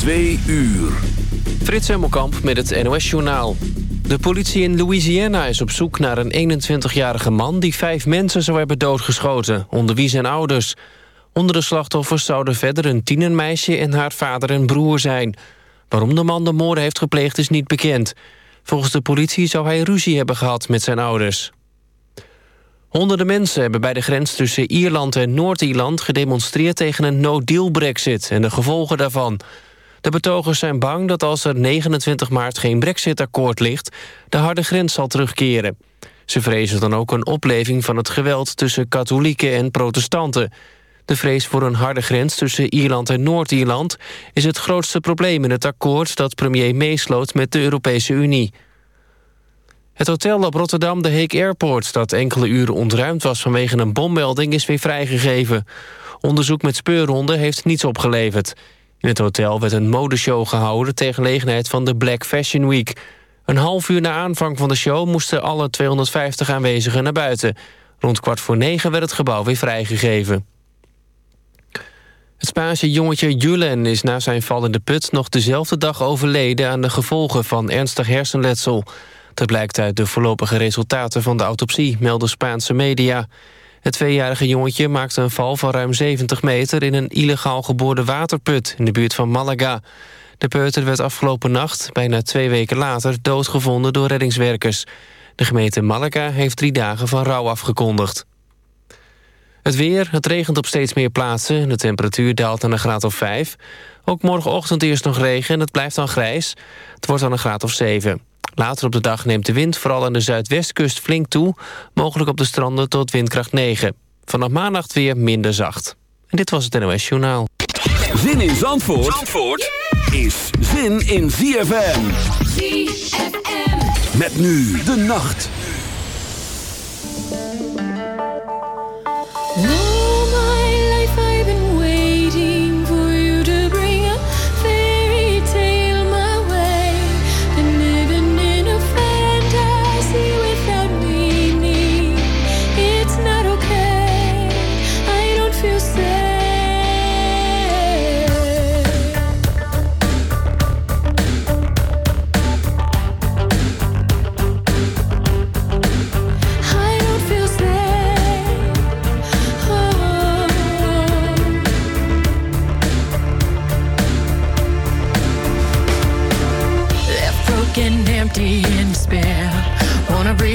Twee uur. Frits Hemmelkamp met het NOS-journaal. De politie in Louisiana is op zoek naar een 21-jarige man... die vijf mensen zou hebben doodgeschoten, onder wie zijn ouders. Onder de slachtoffers zouden verder een tienermeisje... en haar vader en broer zijn. Waarom de man de moorden heeft gepleegd is niet bekend. Volgens de politie zou hij ruzie hebben gehad met zijn ouders. Honderden mensen hebben bij de grens tussen Ierland en Noord-Ierland... gedemonstreerd tegen een no-deal brexit en de gevolgen daarvan... De betogers zijn bang dat als er 29 maart geen brexit-akkoord ligt... de harde grens zal terugkeren. Ze vrezen dan ook een opleving van het geweld tussen katholieken en protestanten. De vrees voor een harde grens tussen Ierland en Noord-Ierland... is het grootste probleem in het akkoord dat premier meesloot met de Europese Unie. Het hotel op Rotterdam de Hague Airport... dat enkele uren ontruimd was vanwege een bommelding... is weer vrijgegeven. Onderzoek met speurhonden heeft niets opgeleverd. In het hotel werd een modeshow gehouden... ter gelegenheid van de Black Fashion Week. Een half uur na aanvang van de show... moesten alle 250 aanwezigen naar buiten. Rond kwart voor negen werd het gebouw weer vrijgegeven. Het Spaanse jongetje Julen is na zijn val in de put... nog dezelfde dag overleden aan de gevolgen van ernstig hersenletsel. Dat blijkt uit de voorlopige resultaten van de autopsie... melden Spaanse media... Het tweejarige jongetje maakte een val van ruim 70 meter... in een illegaal geboorde waterput in de buurt van Malaga. De peuter werd afgelopen nacht, bijna twee weken later... doodgevonden door reddingswerkers. De gemeente Malaga heeft drie dagen van rouw afgekondigd. Het weer, het regent op steeds meer plaatsen. De temperatuur daalt naar een graad of 5. Ook morgenochtend eerst nog regen en het blijft dan grijs. Het wordt dan een graad of 7. Later op de dag neemt de wind vooral aan de zuidwestkust flink toe. Mogelijk op de stranden tot windkracht 9. Vanaf maandag weer minder zacht. En dit was het NOS Journaal. Zin in Zandvoort, Zandvoort is zin in ZFM. ZFM. Met nu de nacht.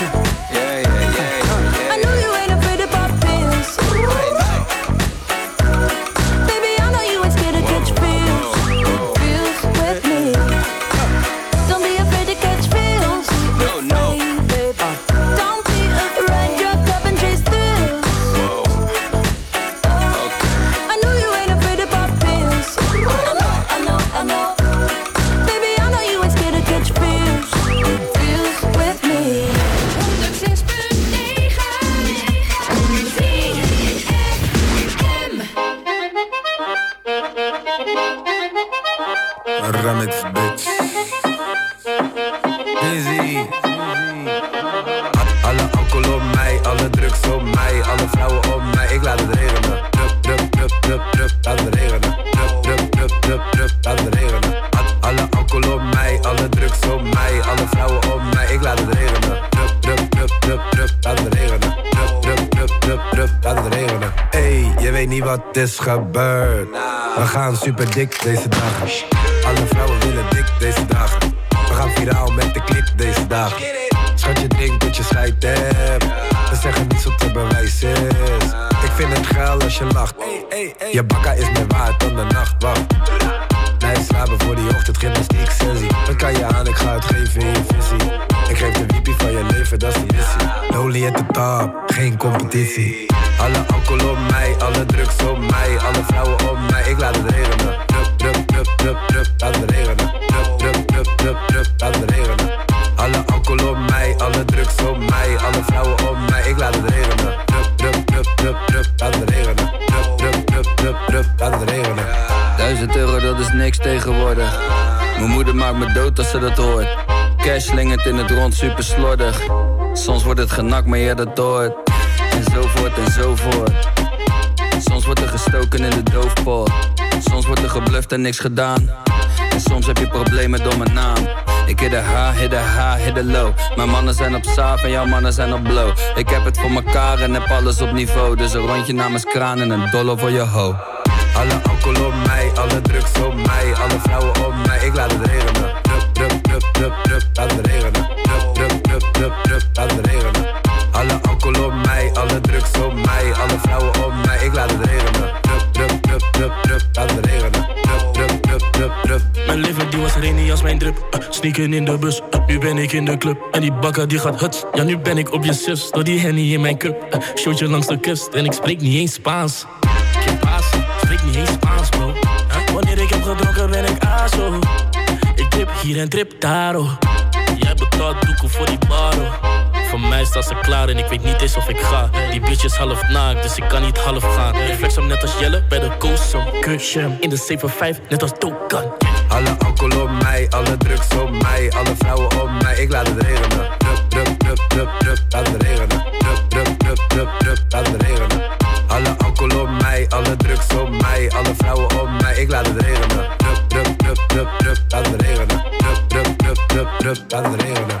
Africa. Super dik deze dagen. Alle vrouwen willen dik deze dagen. We gaan viraal met de klik deze dagen. Schat je drinkt dat je scheid hebt. We zeggen niets wat te bewijzen is. Ik vind het geil als je lacht. Je bakka is meer waard dan de nachtwacht. Nee, slapen voor die ochtend gymnastiek sessie. Dat kan je aan, ik ga het geven in je visie. Ik geef de wiepie van je leven, dat is de missie. Loli at the top, geen competitie. In het rond, super slordig. Soms wordt het genakt, maar je dat hoort. En zo voort en zo voort. Soms wordt er gestoken in de doofpot. Soms wordt er gebluft en niks gedaan. En soms heb je problemen door mijn naam. Ik hit de H, hit de H, hit de low. Mijn mannen zijn op saaf en jouw mannen zijn op blow. Ik heb het voor mekaar en heb alles op niveau. Dus een rondje namens kraan en een dollar voor je ho. Alle alcohol op mij, alle drugs op mij, alle vrouwen op mij. Ik laat het regenen. Drup, drup, drup, drup, drup, laat het regenen. Drup, drup, drup, drup, drup, laat het regenen. Alle alcohol op mij, alle drugs op mij, alle vrouwen op mij. Ik laat het regenen. Drup, drup, drup, drup, drup, laat het regenen. Drup, drup, drup, drup, drup. Mijn liver die was rini als mijn drip. Uh, sneaken in de bus, uh, nu ben ik in de club. En die bakker die gaat huts, ja nu ben ik op je zus. Door die henny in mijn cup, uh, showtje langs de kust. En ik spreek niet eens Spaans. Geen paas, spreek niet eens Spaans bro. Wanneer ik heb gedronken ben ik aso. Ik trip hier en trip daar oh. Jij betaalt doeken voor die baro. Voor mij staat ze klaar en ik weet niet eens of ik ga. Die bitch is half naakt, dus ik kan niet half gaan. Ik flex hem net als Jelle bij de Koosum. Kusje in de 7-5, net als Dokan. Alle alcohol op mij, alle drugs op mij, alle vrouwen op mij. Ik laat het regenen. Drup, drup, drup, drup, drup, laat het regenen. Drup, drup, drup, drup, drup, laat het regenen. Alle alcohol op mij, alle drugs op mij, alle vrouwen op mij. Ik laat het regenen. Drup, drup, drup, laat het regenen. Drup, drup, drup, drup, drup, laat het regenen.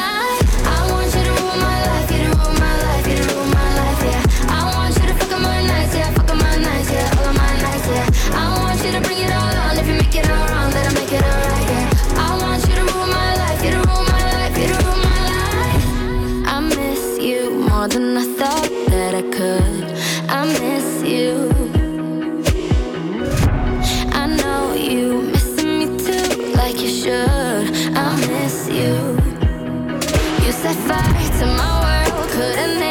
Fire to my world, couldn't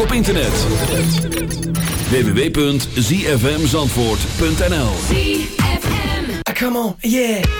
Ook op internet. www.zfmzandvoort.nl Come on, yeah.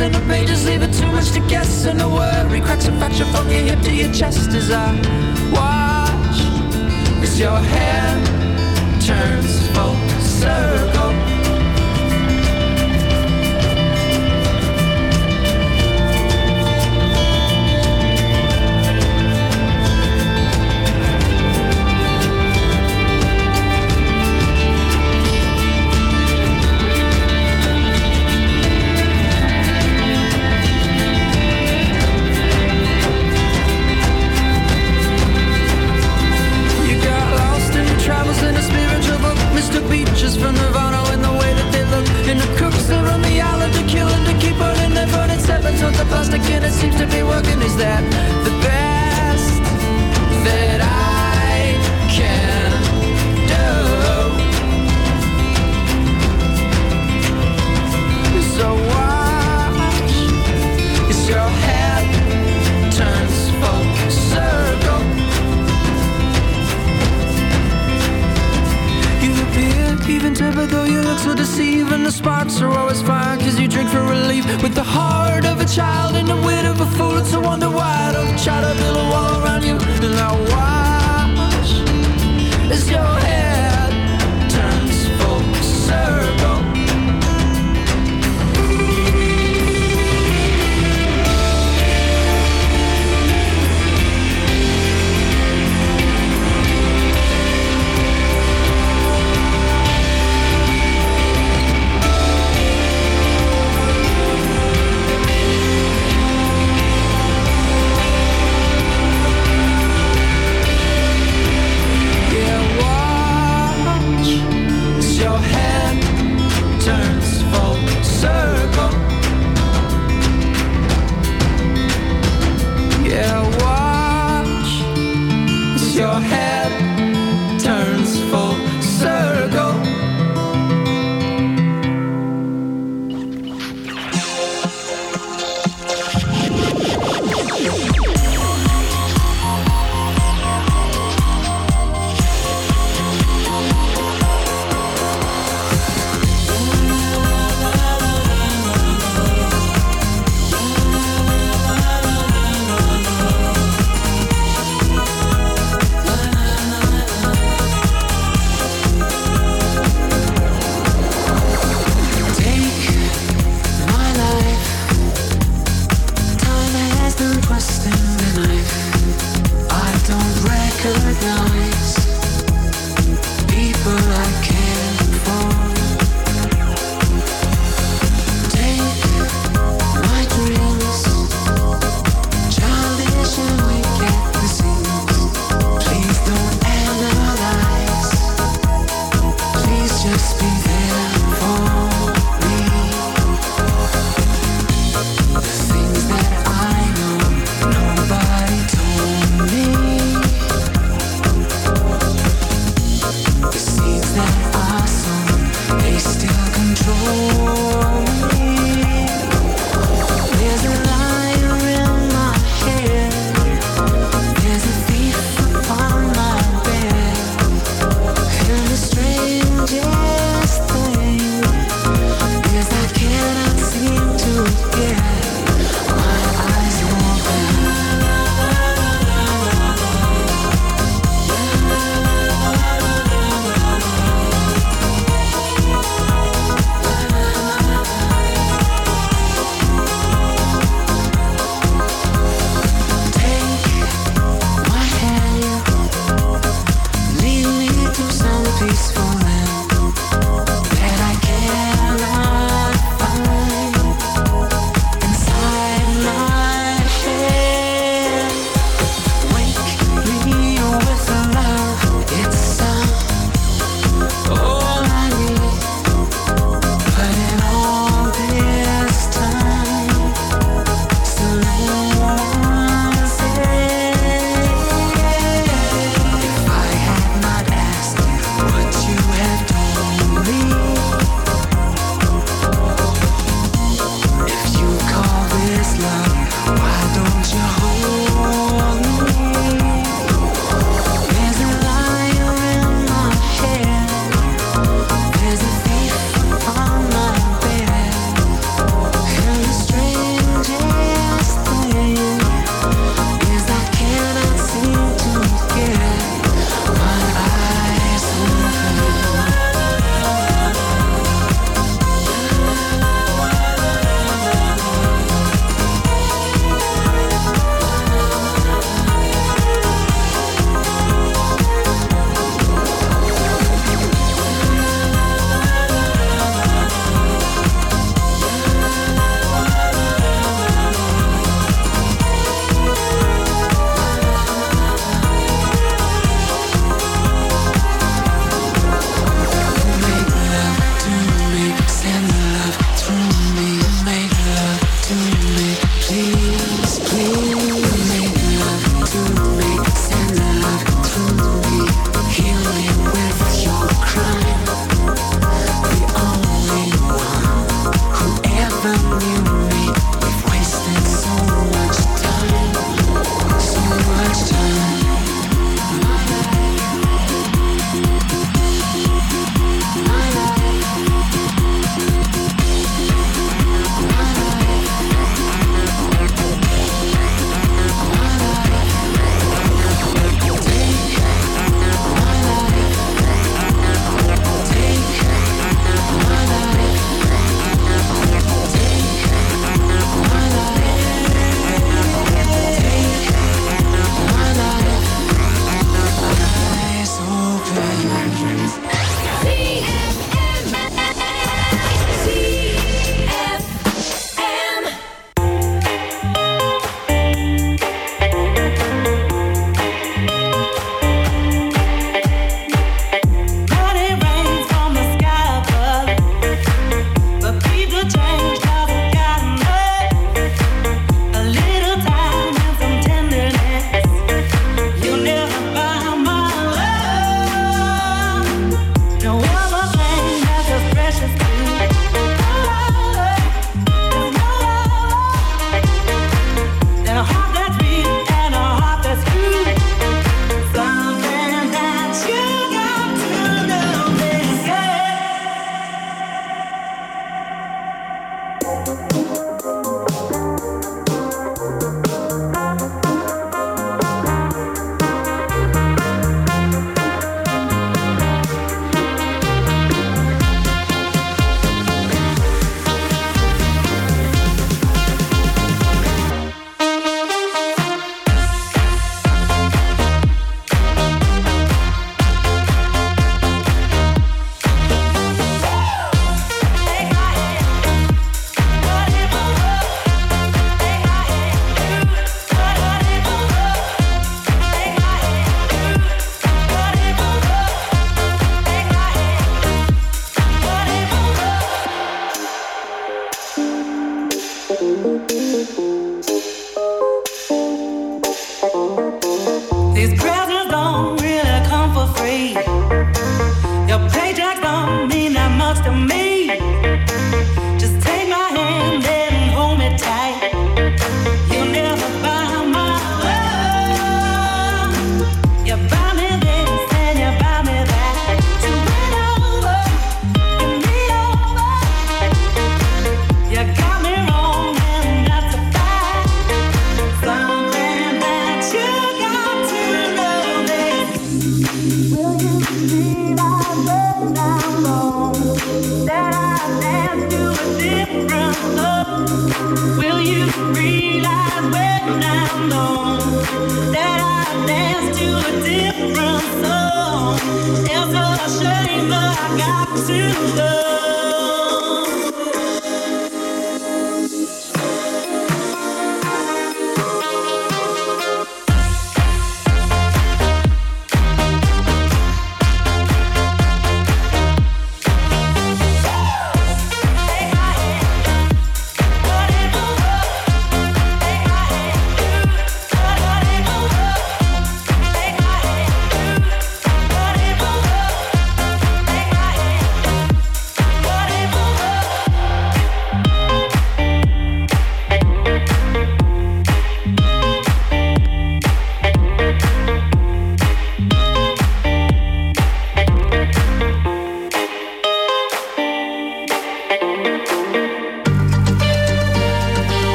pages and the pages leaving too much to guess. And a worry cracks a fracture from your hip to your chest As I watch as your hand turns full circle.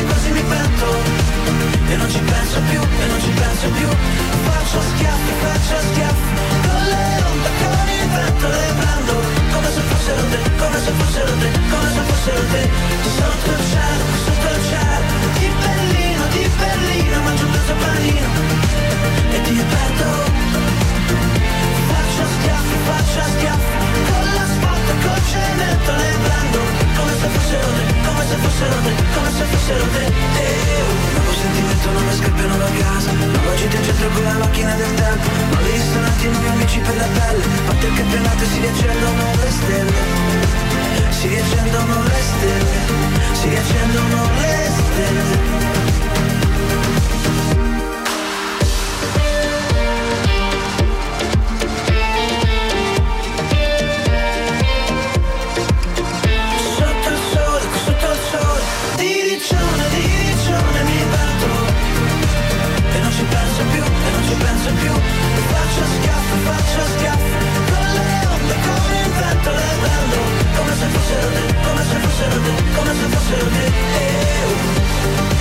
Quasi quasi mi pento E non ci penso più, e non ci penso più. Faccio schiaffi, faccio schiaffi Con le onde, con il vento le prendo. Come se fossero te, come se fossero te Come se fossero te. Sotto il cielo, sotto il cielo Di Berlino, di Berlino Mangio un pezzo panino. E ti perdo Faccio schiaffi, faccio schiaffi Con l'asfalto, col cemento le prendo. Come se fossero te, se fossero te Come se fossero te. Eh, oh. Nuovo sentimento, nuove scarpe, nuova casa. Nuova gita in centro con la macchina del tempo. Nuovi ristoranti, nuovi amici per la pelle. Parte il campionato e si riaccendono le stelle? Si riaccendono le stelle. Si riaccendono le stelle Come se fossero te, come se fossero te Come se fossero te eh, oh.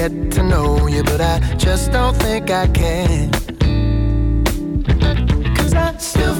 get to know you, but I just don't think I can. Cause I still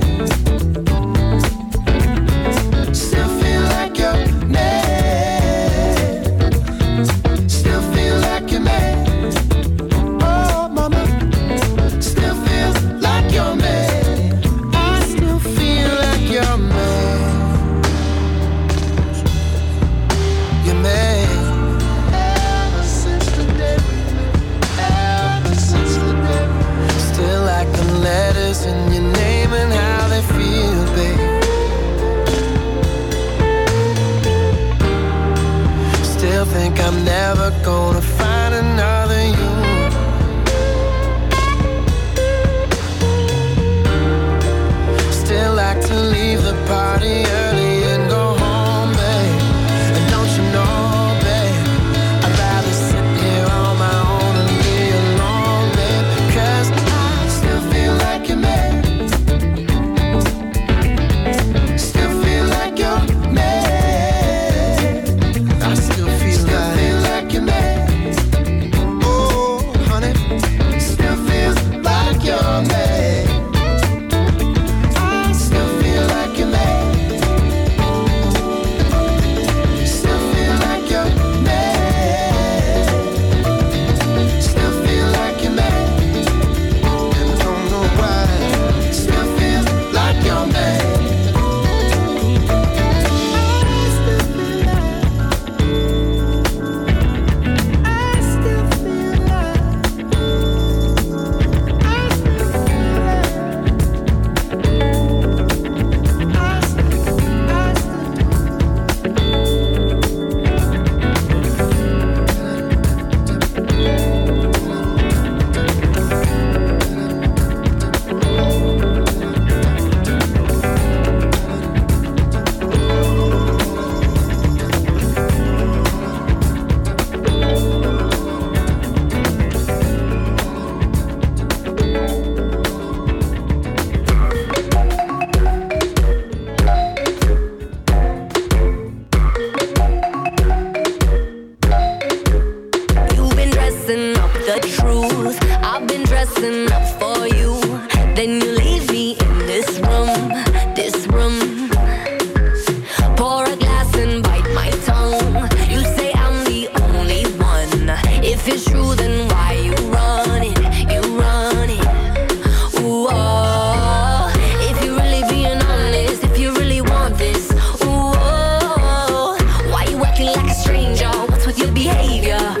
amiga.